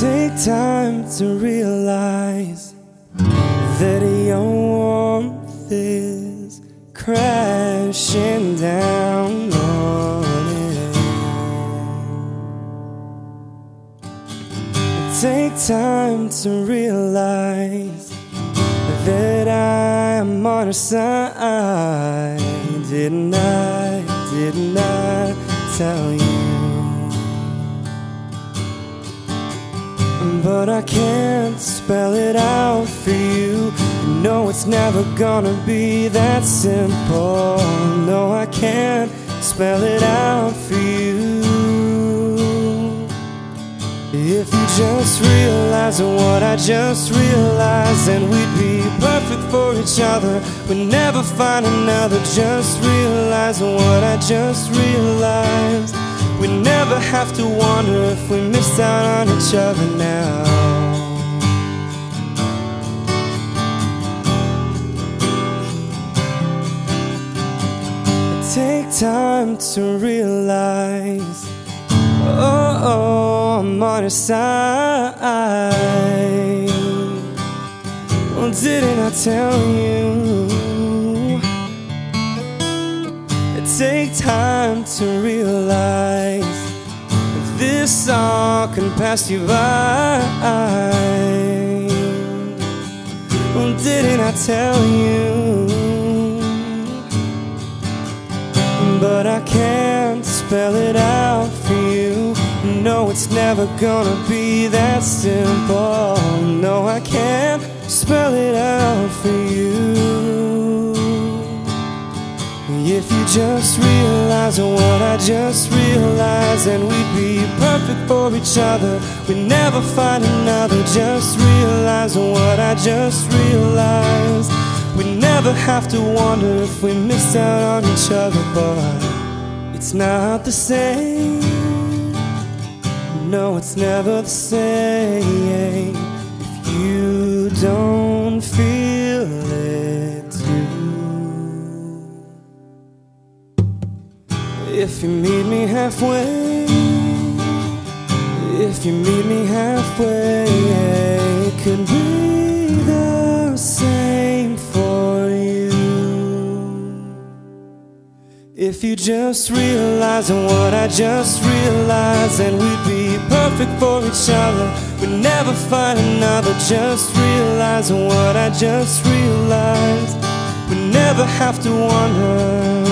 Take time to realize that your warmth is crashing down on it. Take time to realize that I'm on her side. Didn't I? Didn't I tell you? But I can't spell it out for you. No, it's never gonna be that simple. No, I can't spell it out for you. If you just realize what I just realized, then we'd be perfect for each other. We'd never find another. Just realize what I just realized. We never have to wonder if we miss out on each other now. Take time to realize, oh, oh I'm on your side. Well, didn't I tell you? Take time to realize this song can pass you by. Well, didn't I tell you? But I can't spell it out for you. No, it's never gonna be that simple. No, I can't spell it out for you. If you just realize what I just realized, then we'd be perfect for each other. We'd never find another. Just realize what I just realized. We'd never have to wonder if we missed out on each other, but it's not the same. No, it's never the same If you meet me halfway, if you meet me halfway, it could be the same for you. If you just realize what I just realized, then we'd be perfect for each other. We'd never find another. Just realize what I just realized. We never have to wonder